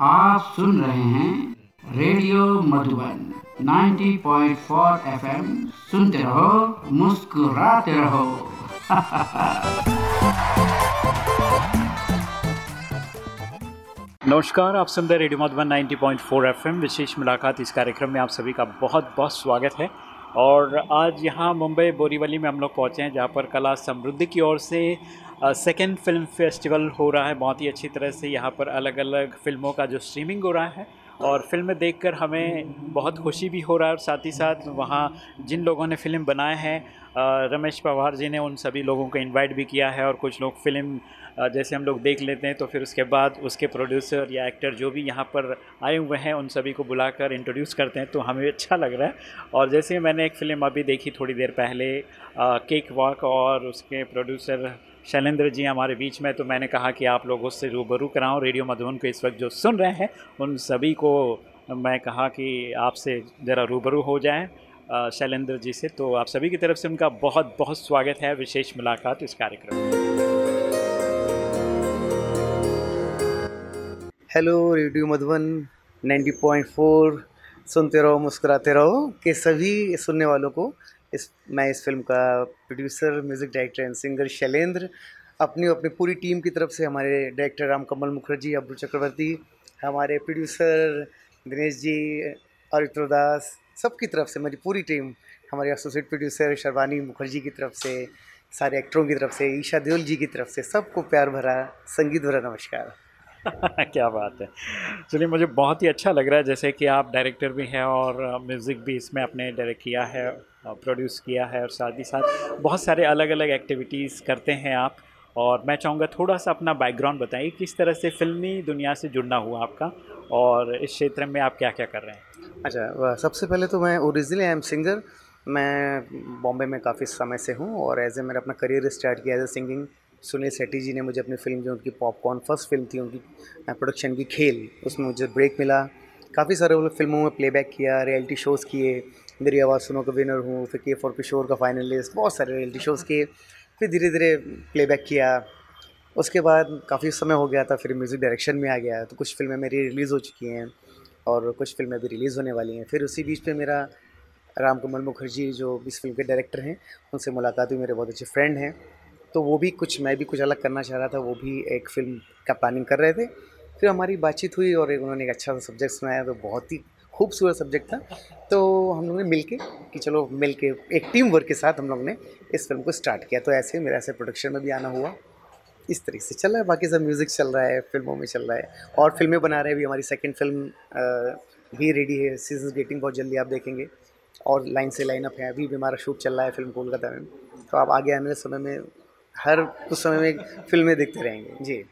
आप सुन रहे हैं रेडियो मधुबन 90.4 एफएम। सुनते रहो, मुस्कुराते रहो। नमस्कार, आप सुन रहे रेडियो मधुबन 90.4 एफएम। विशेष मुलाकात इस कार्यक्रम में आप सभी का बहुत बहुत स्वागत है। और आज यहाँ मुंबई बोरीवली में हम लोग पहुँचे हैं, जहाँ पर कला समृद्धि की ओर से सेकेंड फ़िल्म फेस्टिवल हो रहा है। बहुत ही अच्छी तरह से यहाँ पर अलग अलग फ़िल्मों का जो स्ट्रीमिंग हो रहा है और फ़िल्म देखकर हमें बहुत खुशी भी हो रहा है और साथ ही साथ वहाँ जिन लोगों ने फ़िल्म बनाए हैं रमेश पवार जी ने उन सभी लोगों को इनवाइट भी किया है और कुछ लोग फ़िल्म जैसे हम लोग देख लेते हैं तो फिर उसके बाद उसके प्रोड्यूसर या एक्टर जो भी यहाँ पर आए हुए हैं, उन सभी को बुलाकर इंट्रोड्यूस करते हैं तो हमें अच्छा लग रहा है। और जैसे मैंने एक फ़िल्म अभी देखी थोड़ी देर पहले केक वॉक और उसके प्रोड्यूसर शैलेंद्र जी हमारे बीच में तो मैंने कहा कि आप लोगों से रूबरू कराऊँ रेडियो मधुबन को इस वक्त जो सुन रहे हैं, उन सभी को मैं कहा कि आपसे ज़रा रूबरू हो जाएँ शैलेंद्र जी से। तो आप सभी की तरफ़ से उनका बहुत बहुत स्वागत है। विशेष मुलाकात इस कार्यक्रम में। हेलो, रेडियो मधुबन 90.4 सुनते रहो, मुस्कुराते रहो, के सभी सुनने वालों को इस, मैं इस फ़िल्म का producer music director and singer Shailendra, अपनी अपनी पूरी टीम की तरफ़ से हमारे डायरेक्टर राम कमल मुखर्जी अब्रू चक्रवर्ती, हमारे प्रोड्यूसर दिनेश जी, अरित्र दास, सबकी तरफ़ से, मेरी पूरी टीम हमारे एसोसिएट प्रोड्यूसर शर्वानी मुखर्जी की तरफ़ से, सारे एक्टरों की तरफ़ से, ईशा देओल जी की तरफ़ से, सबको प्यार भरा, संगीत भरा नमस्कार। क्या बात है। चलिए, मुझे बहुत ही अच्छा लग रहा है जैसे कि आप डायरेक्टर भी हैं और म्यूज़िक भी इसमें आपने डायरेक्ट किया है, प्रोड्यूस किया है और साथ ही साथ बहुत सारे अलग अलग एक्टिविटीज़ करते हैं आप। और मैं चाहूँगा थोड़ा सा अपना बैकग्राउंड बताइए किस तरह से फिल्मी दुनिया से जुड़ना हुआ आपका और इस क्षेत्र में आप क्या क्या कर रहे हैं? अच्छा सबसे पहले तो मैं ओरिजिनली आई एम सिंगर। मैं बॉम्बे में काफ़ी समय से हूँ और एज ए मैंने अपना करियर स्टार्ट किया as a singing Sunil Shetty ji ने मुझे अपनी फ़िल्म जो उनकी पॉपकॉर्न फ़र्स्ट फ़िल्म थी, उनकी प्रोडक्शन की खेल, उसमें मुझे ब्रेक मिला। काफ़ी सारे फ़िल्मों में प्लेबैक किया रियलिटी शोज़ किए, मेरी आवाज़ सुनो का विनर हूँ, फिर के फॉर किशोर का फाइनलिस्ट बहुत सारे रियलिटी शोज़ किए, फिर धीरे धीरे प्लेबैक किया। उसके बाद काफ़ी समय हो गया था, फिर म्यूज़िक डायरेक्शन में आ गया तो कुछ फ़िल्में मेरी रिलीज़ हो चुकी हैं और कुछ फ़िल्में भी रिलीज़ होने वाली हैं। फिर उसी बीच पे मेरा राम कमल मुखर्जी, जो इस फ़िल्म के डायरेक्टर हैं, उनसे मुलाकात हुई, मेरे बहुत अच्छे फ्रेंड हैं। तो वो भी कुछ, मैं भी कुछ अलग करना चाह रहा था, वो भी एक फ़िल्म का प्लानिंग कर रहे थे। फिर हमारी बातचीत हुई और एक उन्होंने एक अच्छा सा सब्जेक्ट सुनाया तो बहुत ही खूबसूरत सब्जेक्ट था। तो हम लोगों ने मिल के कि चलो मिल के एक टीम वर्क के साथ हम लोग ने इस फ़िल्म को स्टार्ट किया। तो ऐसे, मेरा ऐसे प्रोडक्शन में भी आना हुआ। इस तरीके से चल रहा है। बाकी सब म्यूज़िक चल रहा है फ़िल्मों में चल रहा है। और फ़िल्में बना रहे हैं अभी हमारी सेकेंड फ़िल्म भी रेडी है। सीज़न गेटिंग बहुत जल्दी आप देखेंगे। और लाइन से लाइन अप है। अभी भी हमारा शूट चल रहा है फ़िल्म कोलकाता में। तो आप आगे आने वाले समय में हर कुछ समय में फ़िल्में देखते रहेंगे। जी।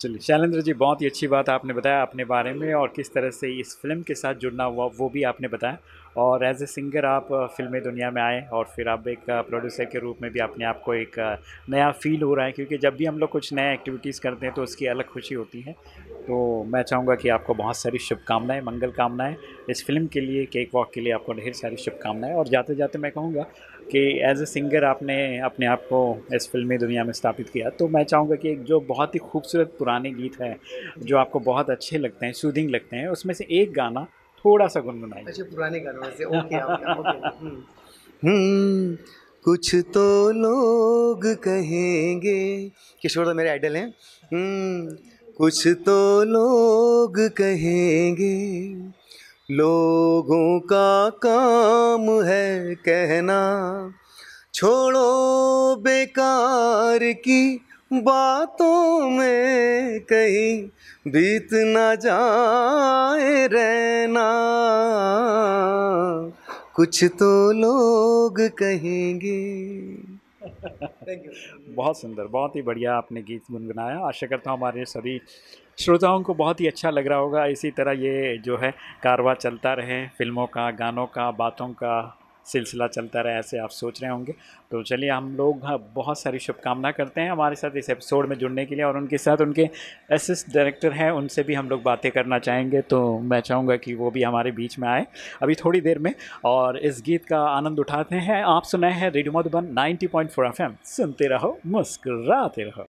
चलिए, शैलेंद्र जी, बहुत ही अच्छी बात आपने बताया अपने बारे में और किस तरह से इस फ़िल्म के साथ जुड़ना हुआ, वो भी आपने बताया। और एज ए सिंगर आप फिल्मी दुनिया में आए और फिर आप एक प्रोड्यूसर के रूप में भी अपने आप को एक नया फील हो रहा है, क्योंकि जब भी हम लोग कुछ नए एक्टिविटीज़ करते हैं तो उसकी अलग खुशी होती है। तो मैं चाहूँगा कि आपको बहुत सारी शुभकामनाएँ, मंगल कामनाएँ। इस फ़िल्म के लिए केक वॉक के लिए आपको ढेर सारी शुभकामनाएँ और जाते जाते मैं कहूँगा कि एज ए सिंगर आपने अपने आप को इस फिल्मी दुनिया में स्थापित किया। तो मैं चाहूँगा कि एक जो बहुत ही खूबसूरत पुराने गीत हैं जो आपको बहुत अच्छे लगते हैं सूदिंग लगते हैं उसमें से एक गाना थोड़ा सा गुनगुनाइए। अच्छा पुराने गानों से। ओके ओके हम्म। कुछ तो लोग कहेंगे किशोर तो मेरे आइडल हैं। हम्म कुछ तो लोग कहेंगे लोगों का काम है कहना। छोड़ो बेकार की बातों में कहीं बीत न जाए रहना। कुछ तो लोग कहेंगे। बहुत सुंदर, बहुत ही बढ़िया आपने गीत गुनगुनाया। आशा करता हूँ हमारे सभी श्रोताओं को बहुत ही अच्छा लग रहा होगा इसी तरह ये जो है कारवा चलता रहे, फ़िल्मों का, गानों का, बातों का सिलसिला चलता रहे ऐसे आप सोच रहे होंगे। तो चलिए हम लोग बहुत सारी शुभकामना करते हैं हमारे साथ इस एपिसोड में जुड़ने के लिए और उनके साथ उनके असिस्ट डायरेक्टर हैं, उनसे भी हम लोग बातें करना चाहेंगे। तो मैं चाहूँगा कि वो भी हमारे बीच में आए अभी थोड़ी देर में और इस गीत का आनंद उठाते हैं। आप सुनाए हैं रेडियो मधुबन नाइनटी पॉइंट सुनते रहो, मुस्कुराते रहो।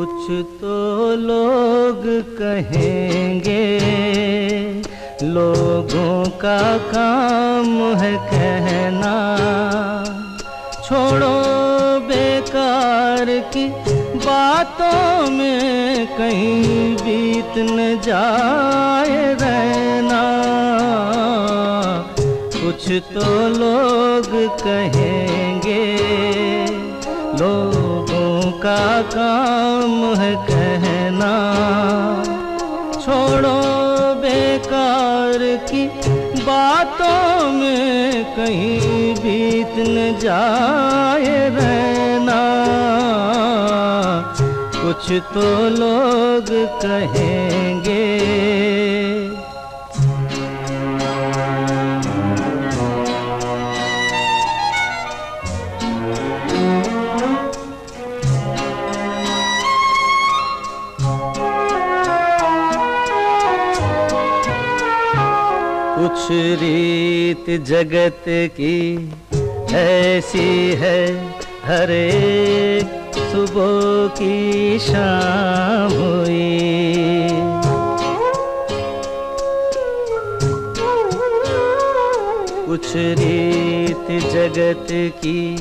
कुछ तो लोग कहेंगे, लोगों का काम है कहना। छोड़ो बेकार की बातों में कहीं बीत न जाए रहना। कुछ तो लोग कहेंगे का काम है कहना। छोड़ो बेकार की बातों में कहीं बीत न जाए रहना। कुछ तो लोग कहेंगे कुछ रीत जगत की ऐसी है हर सुबह की शाम हुई। कुछ रीत जगत की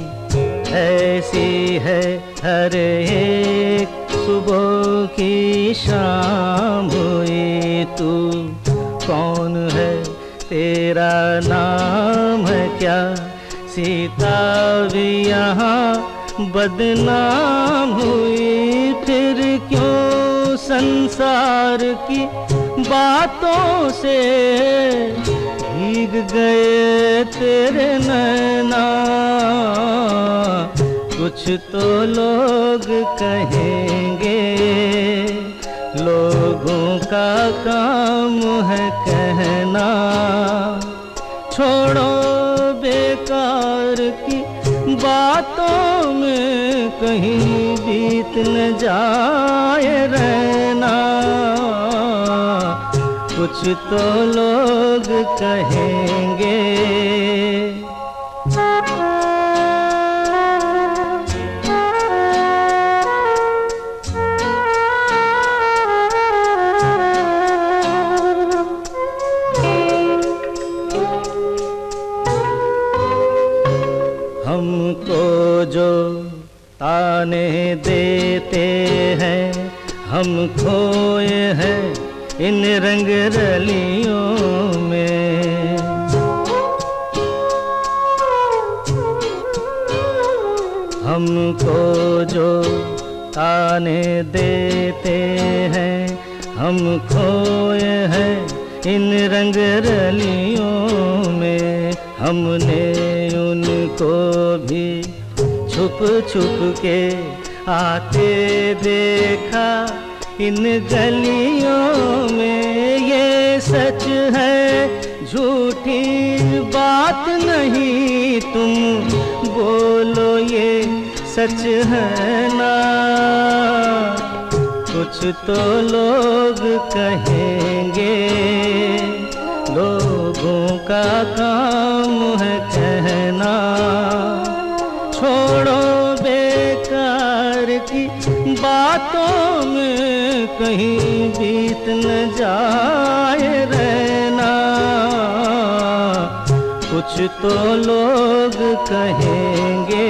ऐसी है हर एक सुबह की शाम हुई। तू कौन है तेरा नाम है क्या? सीता भी यहाँ बदनाम हुई। फिर क्यों संसार की बातों से भीग गए तेरे नैना? कुछ तो लोग कहेंगे लोगों का काम है कहना। छोड़ो बेकार की बातों में कहीं बीत न जाए रहना। कुछ तो लोग कहेंगे हम खोए हैं इन रंग रलियों में। हमको जो ताने देते हैं, हम खोए हैं इन रंग रलियों में। हमने उनको भी छुप छुप के आते देखा इन गलियों में ये सच है, झूठी बात नहीं तुम, बोलो ये सच है ना। कुछ तो लोग कहेंगे, लोगों का काम है कहना। कहीं बीत न जाए रहना। कुछ तो लोग कहेंगे,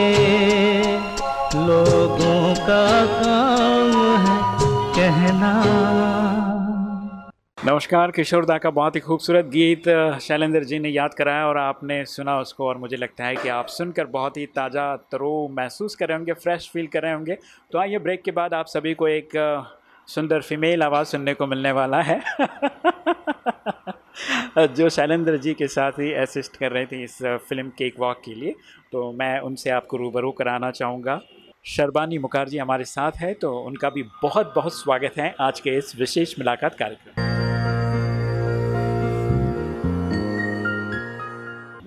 लोगों का काम है कहना। नमस्कार, किशोर दा का बहुत ही खूबसूरत गीत शैलेंद्र जी ने याद कराया और आपने सुना उसको और मुझे लगता है कि आप सुनकर बहुत ही ताज़ा तरो महसूस कर रहे होंगे, फ्रेश फील कर रहे होंगे। तो आइए ब्रेक के बाद आप सभी को एक सुंदर फीमेल आवाज़ सुनने को मिलने वाला है। जो शैलेंद्र जी के साथ ही असिस्ट कर रहे थे इस फ़िल्म केक वॉक के लिए तो मैं उनसे आपको रूबरू कराना चाहूँगा। शर्बानी मुखर्जी हमारे साथ है तो उनका भी बहुत बहुत स्वागत है आज के इस विशेष मुलाकात कार्यक्रम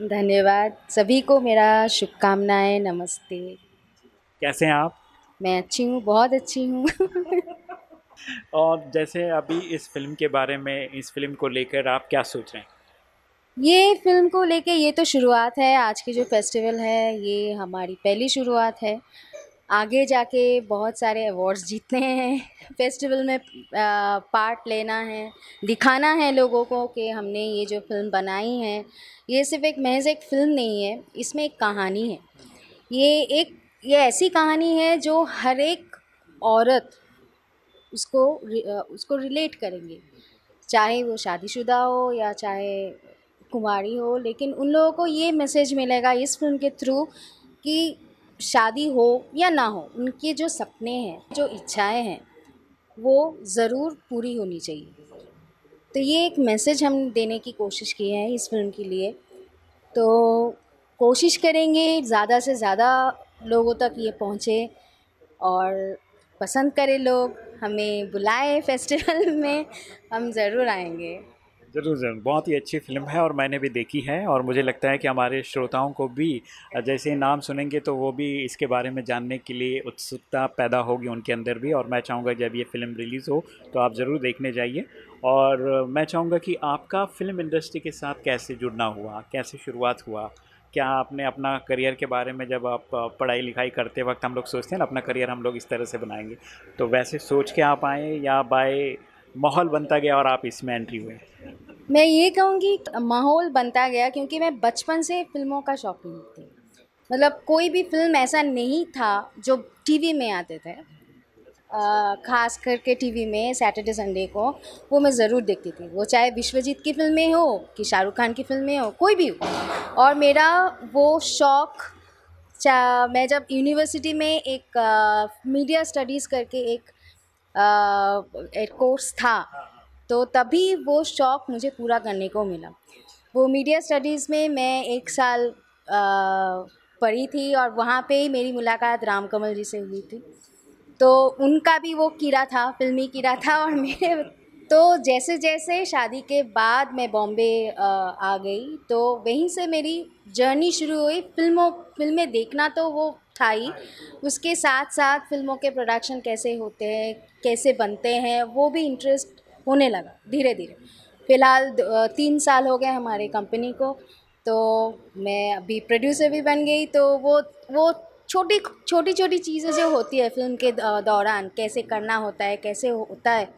धन्यवाद। सभी को मेरा शुभकामनाएँ नमस्ते। कैसे हैं आप? मैं अच्छी हूँ बहुत अच्छी हूँ। और जैसे अभी इस फ़िल्म के बारे में, इस फ़िल्म को लेकर आप क्या सोच रहे हैं? ये फ़िल्म को लेके ये तो शुरुआत है। आज की जो फेस्टिवल है, ये हमारी पहली शुरुआत है। आगे जाके बहुत सारे अवार्ड्स जीतने हैं। फेस्टिवल में पार्ट लेना है। दिखाना है लोगों को कि हमने ये जो फ़िल्म बनाई है, ये सिर्फ़ एक महज एक फ़िल्म नहीं है, इसमें एक कहानी है। ये एक, ये ऐसी कहानी है जो हर एक औरत उसको उसको रिलेट करेंगे। चाहे वो शादीशुदा हो या चाहे कुमारी हो, लेकिन उन लोगों को ये मैसेज मिलेगा इस फ़िल्म के थ्रू कि शादी हो या ना हो, उनके जो सपने हैं, जो इच्छाएँ हैं, वो ज़रूर पूरी होनी चाहिए। तो ये एक मैसेज हम देने की कोशिश की है इस फ़िल्म के लिए। तो कोशिश करेंगे ज़्यादा से ज़्यादा लोगों तक ये पहुँचे और पसंद करें लोग, हमें बुलाए फेस्टिवल में, हम ज़रूर आएँगे। ज़रूर ज़रूर। बहुत ही अच्छी फ़िल्म है और मैंने भी देखी है और मुझे लगता है कि हमारे श्रोताओं को भी, जैसे नाम सुनेंगे तो वो भी इसके बारे में जानने के लिए उत्सुकता पैदा होगी उनके अंदर भी और मैं चाहूँगा जब ये फ़िल्म रिलीज़ हो तो आप ज़रूर देखने जाइए। और मैं चाहूँगा कि आपका फ़िल्म इंडस्ट्री के साथ कैसे जुड़ना हुआ, कैसे शुरुआत हुआ क्या आपने अपना करियर के बारे में जब आप पढ़ाई लिखाई करते वक्त हम लोग सोचते हैं ना, अपना करियर हम लोग इस तरह से बनाएँगे तो वैसे सोच के आप आए या बाय माहौल बनता गया और आप इसमें एंट्री हुए? मैं ये कहूँगी, माहौल बनता गया क्योंकि मैं बचपन से फ़िल्मों का शौकीन थी। मतलब कोई भी फ़िल्म ऐसा नहीं था जो टीवी में आते थे। ख़ास करके टीवी में सैटरडे संडे को वो मैं ज़रूर देखती थी। वो चाहे विश्वजीत की फ़िल्में हो कि शाहरुख खान की फ़िल्में हो कोई भी हो। और मेरा वो शौक़ मैं जब यूनिवर्सिटी में एक मीडिया स्टडीज़ करके एक एक कोर्स था तो तभी वो शौक़ मुझे पूरा करने को मिला। वो मीडिया स्टडीज़ में मैं एक साल आ, पढ़ी थी और वहाँ पे ही मेरी मुलाकात राम कमल जी से हुई थी। तो उनका भी वो कीड़ा था, फिल्मी कीड़ा था और मेरे तो जैसे जैसे शादी के बाद मैं बॉम्बे आ गई तो वहीं से मेरी जर्नी शुरू हुई। फ़िल्मों, फ़िल्में देखना तो वो था ही। उसके साथ साथ फ़िल्मों के प्रोडक्शन कैसे होते हैं, कैसे बनते हैं, वो भी इंटरेस्ट होने लगा धीरे धीरे। फ़िलहाल तीन साल हो गए हमारे कंपनी को तो मैं अभी प्रोड्यूसर भी बन गई तो वो वो छोटी छोटी छोटी चीज़ें जो होती है फ़िल्म के दौरान, कैसे करना होता है, कैसे होता है,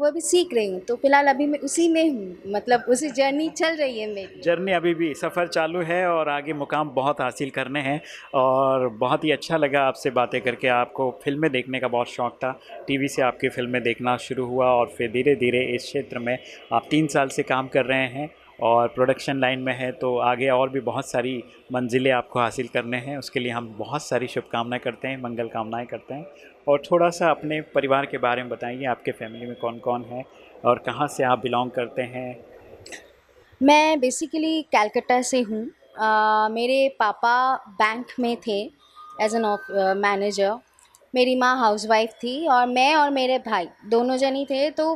वो अभी सीख रही हूँ। तो फ़िलहाल अभी मैं उसी में हूँ मतलब उसी जर्नी चल रही है मेरी। जर्नी अभी भी सफ़र चालू है और आगे मुकाम बहुत हासिल करने हैं और बहुत ही अच्छा लगा आपसे बातें करके। आपको फ़िल्में देखने का बहुत शौक़ था। टीवी से आपकी फ़िल्में देखना शुरू हुआ और फिर धीरे धीरे इस क्षेत्र में आप तीन साल से काम कर रहे हैं। और प्रोडक्शन लाइन में है तो आगे और भी बहुत सारी मंजिलें आपको हासिल करने हैं। उसके लिए हम बहुत सारी शुभकामनाएँ करते हैं, मंगल कामनाएँ करते हैं। और थोड़ा सा अपने परिवार के बारे में बताइए, आपके फैमिली में कौन कौन है और कहाँ से आप बिलोंग करते हैं? मैं बेसिकली कैलकटा से हूँ। मेरे पापा बैंक में थे एज एन मैनेजर मेरी माँ हाउसवाइफ थी और मैं और मेरे भाई दोनों जनी थे तो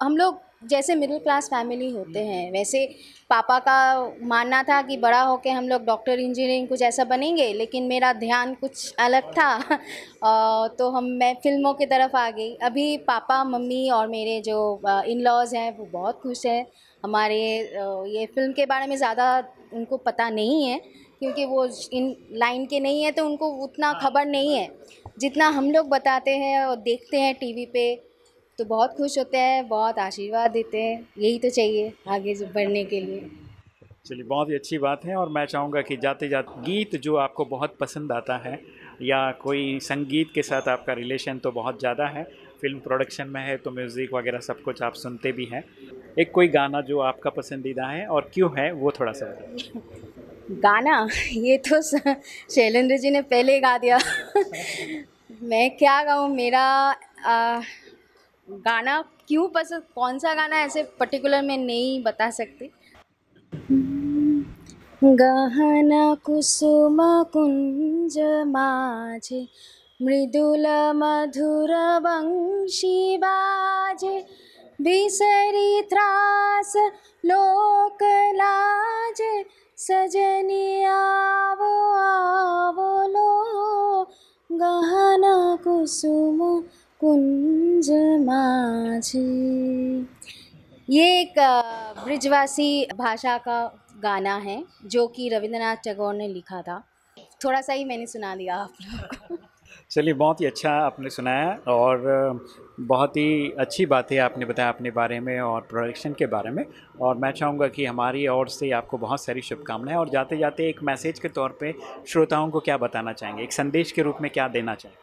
हम लोग जैसे मिडिल क्लास फैमिली होते हैं वैसे पापा का मानना था कि बड़ा होकर हम लोग डॉक्टर इंजीनियरिंग कुछ ऐसा बनेंगे लेकिन मेरा ध्यान कुछ अलग था। तो हम मैं फ़िल्मों की तरफ़ आ गई अभी पापा मम्मी और मेरे जो इन लॉज हैं वो बहुत खुश हैं। हमारे ये फ़िल्म के बारे में ज़्यादा उनको पता नहीं है क्योंकि वो इन लाइन के नहीं है तो उनको उतना खबर नहीं है। जितना हम लोग बताते हैं और देखते हैं टीवी पे तो बहुत खुश होते हैं बहुत आशीर्वाद देते हैं। यही तो चाहिए आगे बढ़ने के लिए। चलिए बहुत ही अच्छी बात है और मैं चाहूँगा कि जाते जाते गीत जो आपको बहुत पसंद आता है या कोई संगीत के साथ आपका रिलेशन तो बहुत ज़्यादा है फ़िल्म प्रोडक्शन में है तो म्यूज़िक वगैरह सब कुछ आप सुनते भी हैं। एक कोई गाना जो आपका पसंदीदा है और क्यों है वो थोड़ा सा गाना? ये तो शैलेंद्र जी ने पहले गा दिया। मैं क्या गाऊँ? मेरा आ, गाना क्यों पसंद, कौन सा गाना ऐसे पर्टिकुलर में नहीं बता सकती। गहना कुसुम कुंज माझे, मृदुल मधुर वंशी बाजे, बिसरी त्रास लोक लाज, सजनी आवो आवो लो। गहना कुसुम कुंज माझी ये एक ब्रिजवासी भाषा का गाना है, जो कि रविंद्रनाथ टैगोर ने लिखा था। थोड़ा सा ही मैंने सुना दिया आप चलिए, बहुत ही अच्छा आपने सुनाया और बहुत ही अच्छी बातें आपने बताया अपने बारे में और प्रोडक्शन के बारे में। और मैं चाहूँगा कि हमारी ओर से आपको बहुत सारी शुभकामनाएँ और जाते जाते एक मैसेज के तौर पे श्रोताओं को क्या बताना चाहेंगे? एक संदेश के रूप में क्या देना चाहेंगे?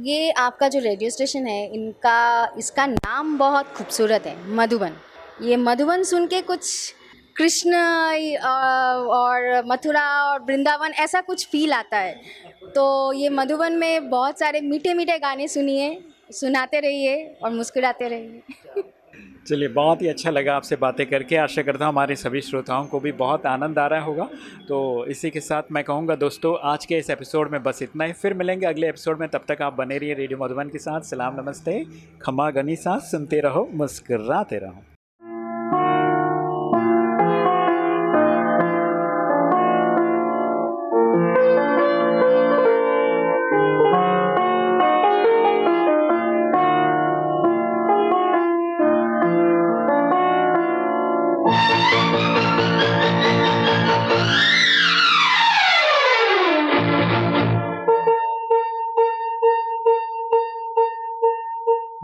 ये आपका जो रेडियो स्टेशन है, इनका, इसका नाम बहुत खूबसूरत है, मधुबन। ये मधुबन सुन के कुछ कृष्ण और मथुरा और वृंदावन ऐसा कुछ फील आता है। तो ये मधुबन में बहुत सारे मीठे मीठे गाने सुनिए, सुनाते रहिए और मुस्कुराते रहिए। चलिए, बहुत ही अच्छा लगा आपसे बातें करके। आशा करता हूँ हमारे सभी श्रोताओं को भी बहुत आनंद आ रहा होगा। तो इसी के साथ मैं कहूँगा, दोस्तों, आज के इस एपिसोड में बस इतना ही। फिर मिलेंगे अगले एपिसोड में। तब तक आप बने रहिए रेडियो मधुबन के साथ। सलाम, नमस्ते। खमा गनी साथ सुनते रहो, मुस्कराते रहो।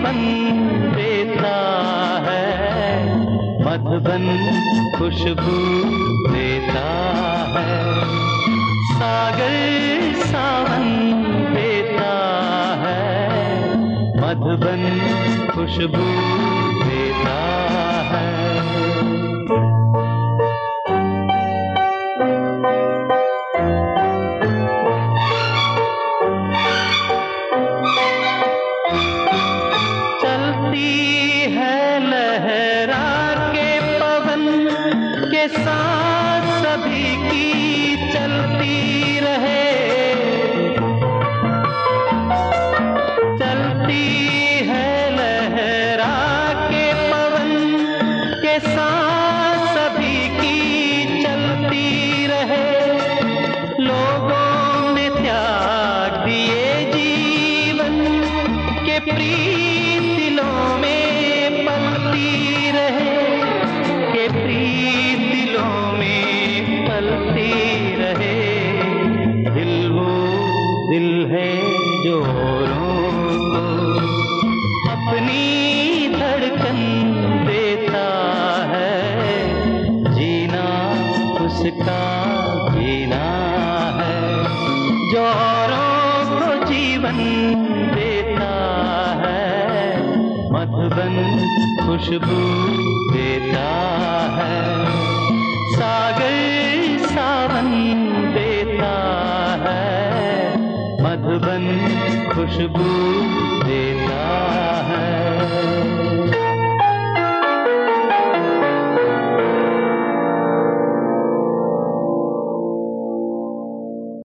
जीवन देता है। मधुबन खुशबू देता है। सागर सावन देता है। मधुबन खुशबू देता है। जिसका जीना है जो को जीवन देता है, मधुबन खुशबू देता है, सागर सावन देता है, मधुबन खुशबू